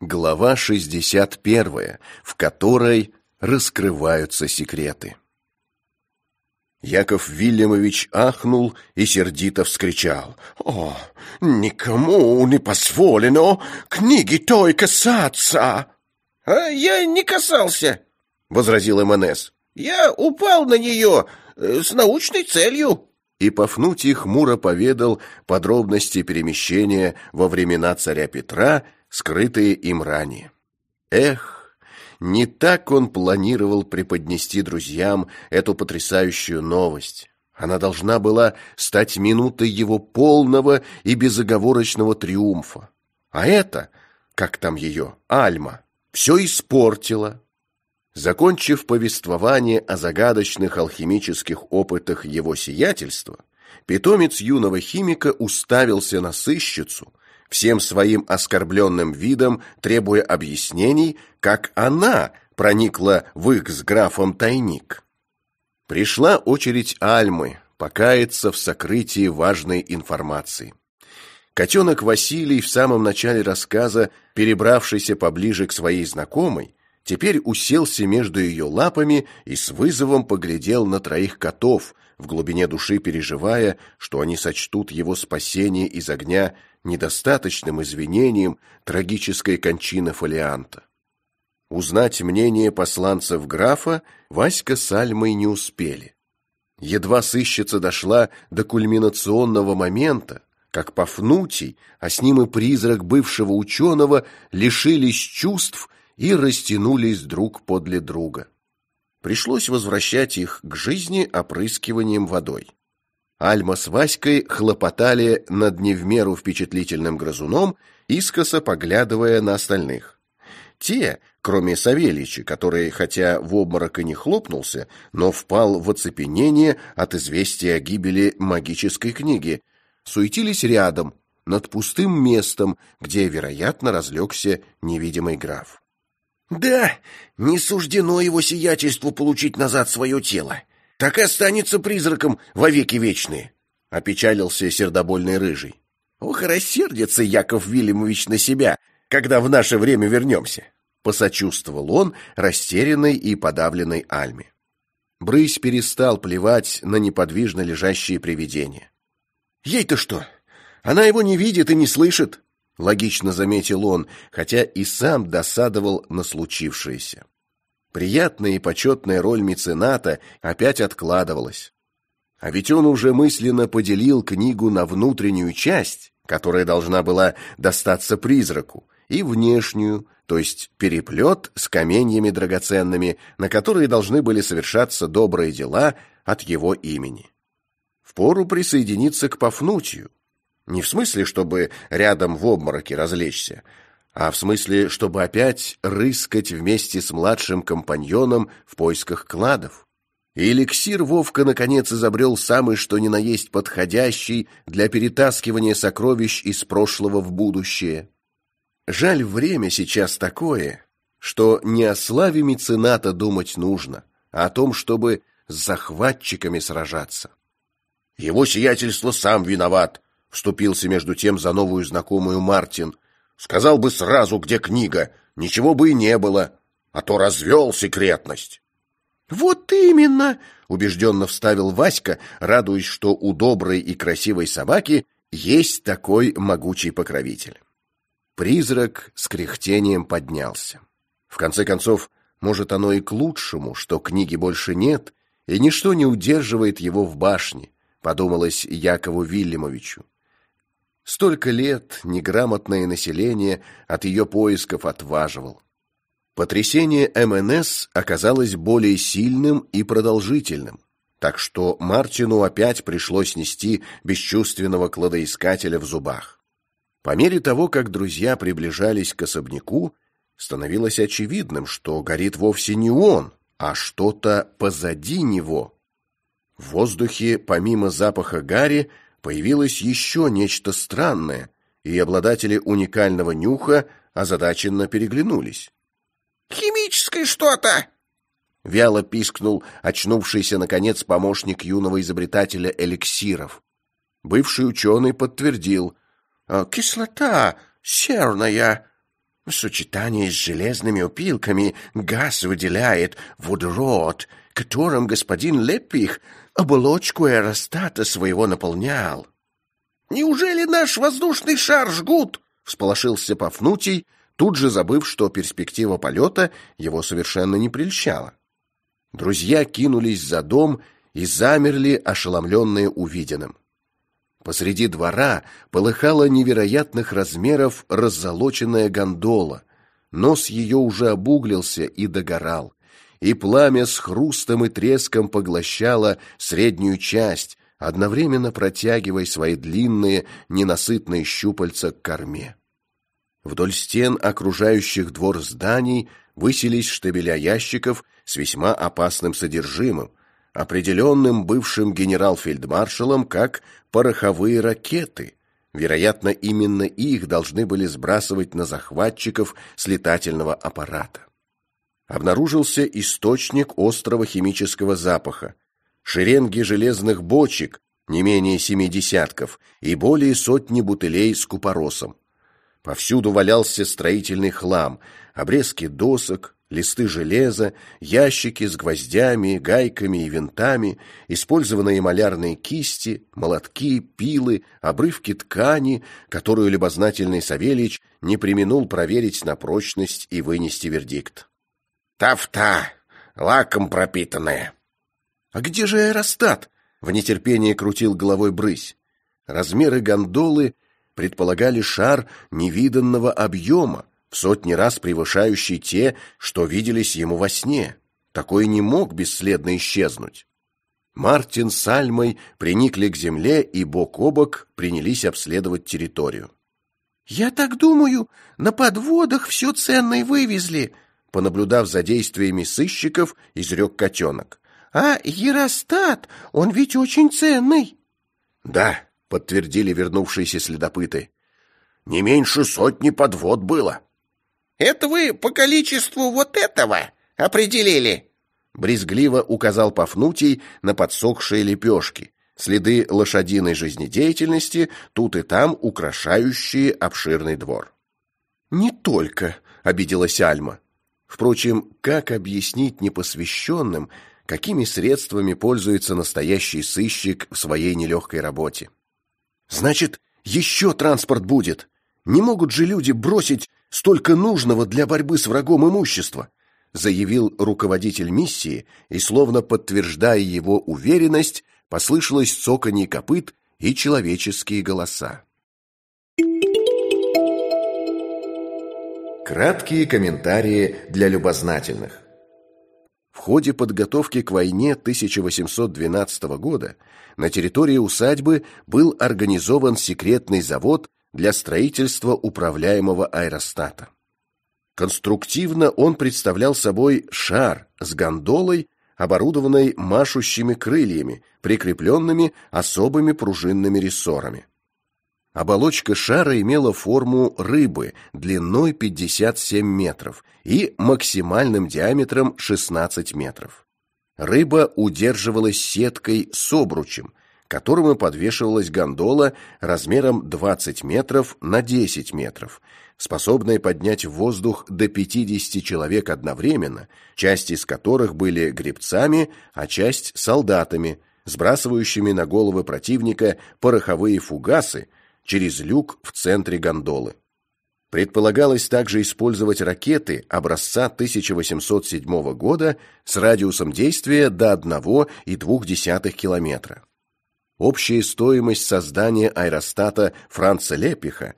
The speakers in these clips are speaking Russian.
Глава 61, в которой раскрываются секреты. Яков Вильямович ахнул и сердито вскричал. «О, никому не позволено книги той касаться!» «А я не касался!» — возразил МНС. «Я упал на нее э, с научной целью!» И Пафнутий хмуро поведал подробности перемещения во времена царя Петра — скрытые им ранее. Эх, не так он планировал преподнести друзьям эту потрясающую новость. Она должна была стать минутой его полного и безоговорочного триумфа. А это, как там ее, Альма, все испортила. Закончив повествование о загадочных алхимических опытах его сиятельства, питомец юного химика уставился на сыщицу, всем своим оскорбленным видом требуя объяснений, как она проникла в их с графом тайник. Пришла очередь Альмы покаяться в сокрытии важной информации. Котенок Василий в самом начале рассказа, перебравшийся поближе к своей знакомой, теперь уселся между ее лапами и с вызовом поглядел на троих котов, в глубине души переживая, что они сочтут его спасение из огня недостаточным извинением трагической кончины фолианта. Узнать мнение посланцев графа Васька с Альмой не успели. Едва сыщица дошла до кульминационного момента, как Пафнутий, а с ним и призрак бывшего ученого, лишились чувств и растянулись друг подле друга. Пришлось возвращать их к жизни опрыскиванием водой. Альма с Васькой хлопотали над не в меру впечатлительным грызуном, искоса поглядывая на остальных. Те, кроме Савельича, который, хотя в обморок и не хлопнулся, но впал в оцепенение от известия о гибели магической книги, суетились рядом, над пустым местом, где, вероятно, разлегся невидимый граф. «Да, не суждено его сиятельству получить назад свое тело так и останется призраком вовеки вечные, — опечалился сердобольный рыжий. Ох, рассердится Яков Вильямович на себя, когда в наше время вернемся, — посочувствовал он растерянной и подавленной Альме. Брысь перестал плевать на неподвижно лежащие привидения. «Ей-то что? Она его не видит и не слышит», — логично заметил он, хотя и сам досадовал на случившееся. Приятная и почетная роль мецената опять откладывалась. А ведь он уже мысленно поделил книгу на внутреннюю часть, которая должна была достаться призраку, и внешнюю, то есть переплет с каменьями драгоценными, на которые должны были совершаться добрые дела от его имени. Впору присоединиться к Пафнутию. Не в смысле, чтобы рядом в обмороке развлечься, а в смысле, чтобы опять рыскать вместе с младшим компаньоном в поисках кладов. И эликсир Вовка наконец изобрел самый что ни на есть подходящий для перетаскивания сокровищ из прошлого в будущее. Жаль, время сейчас такое, что не о славе мецената думать нужно, а о том, чтобы с захватчиками сражаться. «Его сиятельство сам виноват», — вступился между тем за новую знакомую Мартин — Сказал бы сразу, где книга, ничего бы и не было, а то развел секретность. «Вот именно!» — убежденно вставил Васька, радуясь, что у доброй и красивой собаки есть такой могучий покровитель. Призрак с кряхтением поднялся. В конце концов, может, оно и к лучшему, что книги больше нет, и ничто не удерживает его в башне, подумалось Якову Вильямовичу. Столько лет неграмотное население от ее поисков отваживал. Потрясение МНС оказалось более сильным и продолжительным, так что Мартину опять пришлось нести бесчувственного кладоискателя в зубах. По мере того, как друзья приближались к особняку, становилось очевидным, что горит вовсе не он, а что-то позади него. В воздухе, помимо запаха гари, появилось еще нечто странное, и обладатели уникального нюха озадаченно переглянулись. «Химическое что-то!» Вяло пискнул очнувшийся, наконец, помощник юного изобретателя эликсиров. Бывший ученый подтвердил. «А, «Кислота серная. В сочетании с железными опилками газ выделяет водород, которым господин Лепих оболочку аэростата своего наполнял. «Неужели наш воздушный шар жгут?» — всполошился Пафнутий, тут же забыв, что перспектива полета его совершенно не прельщала. Друзья кинулись за дом и замерли, ошеломленные увиденным. Посреди двора полыхала невероятных размеров раззолоченная гондола. Нос ее уже обуглился и догорал, и пламя с хрустом и треском поглощало среднюю часть, одновременно протягивая свои длинные, ненасытные щупальца к корме. Вдоль стен окружающих двор зданий высились штабеля ящиков с весьма опасным содержимым, определенным бывшим генерал-фельдмаршалом как пороховые ракеты. Вероятно, именно их должны были сбрасывать на захватчиков с летательного аппарата. Обнаружился источник острого химического запаха, шеренги железных бочек, не менее семи десятков, и более сотни бутылей с купоросом. Повсюду валялся строительный хлам, обрезки досок, листы железа, ящики с гвоздями, гайками и винтами, использованные малярные кисти, молотки, пилы, обрывки ткани, которую любознательный Савельич не применул проверить на прочность и вынести вердикт. «Тафта! Лаком пропитанная!» «А где же аэростат?» — в нетерпении крутил головой брысь. Размеры гондолы предполагали шар невиданного объема, в сотни раз превышающий те, что виделись ему во сне. Такой не мог бесследно исчезнуть. Мартин с Альмой приникли к земле и бок о бок принялись обследовать территорию. «Я так думаю, на подводах все ценное вывезли», понаблюдав за действиями сыщиков, изрек котенок. «А Еростат, он ведь очень ценный». «Да», — подтвердили вернувшиеся следопыты. «Не меньше сотни подвод было». Это вы по количеству вот этого определили? Брезгливо указал Пафнутий на подсохшие лепешки, следы лошадиной жизнедеятельности, тут и там украшающие обширный двор. «Не только», — обиделась Альма. Впрочем, как объяснить непосвященным, какими средствами пользуется настоящий сыщик в своей нелегкой работе? «Значит, еще транспорт будет. Не могут же люди бросить столько нужного для борьбы с врагом имущества, заявил руководитель миссии, и, словно подтверждая его уверенность, послышалось цоканье копыт и человеческие голоса. Краткие комментарии для любознательных. В ходе подготовки к войне 1812 года на территории усадьбы был организован секретный завод для строительства управляемого аэростата. Конструктивно он представлял собой шар с гондолой, оборудованной машущими крыльями, прикрепленными особыми пружинными рессорами. Оболочка шара имела форму рыбы длиной 57 метров и максимальным диаметром 16 метров. Рыба удерживалась сеткой с обручем, которому подвешивалась гондола размером 20 метров на 10 метров, способная поднять в воздух до 50 человек одновременно, часть из которых были гребцами, а часть солдатами, сбрасывающими на головы противника пороховые фугасы через люк в центре гондолы. Предполагалось также использовать ракеты образца 1807 года с радиусом действия до 1,2 километра. Общая стоимость создания аэростата Франца Лепиха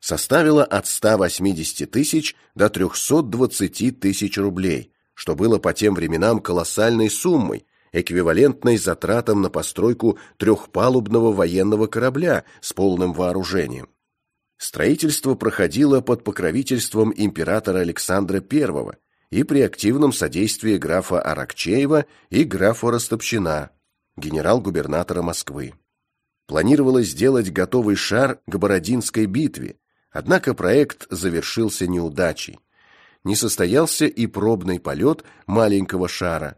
составила от 180 тысяч до 320 тысяч рублей, что было по тем временам колоссальной суммой, эквивалентной затратам на постройку трехпалубного военного корабля с полным вооружением. Строительство проходило под покровительством императора Александра I и при активном содействии графа Аракчеева и графа Растопчина, генерал-губернатора Москвы. Планировалось сделать готовый шар к Бородинской битве, однако проект завершился неудачей. Не состоялся и пробный полет маленького шара.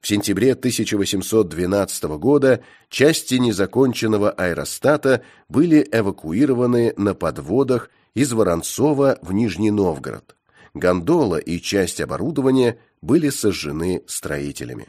В сентябре 1812 года части незаконченного аэростата были эвакуированы на подводах из Воронцова в Нижний Новгород. Гондола и часть оборудования были сожжены строителями.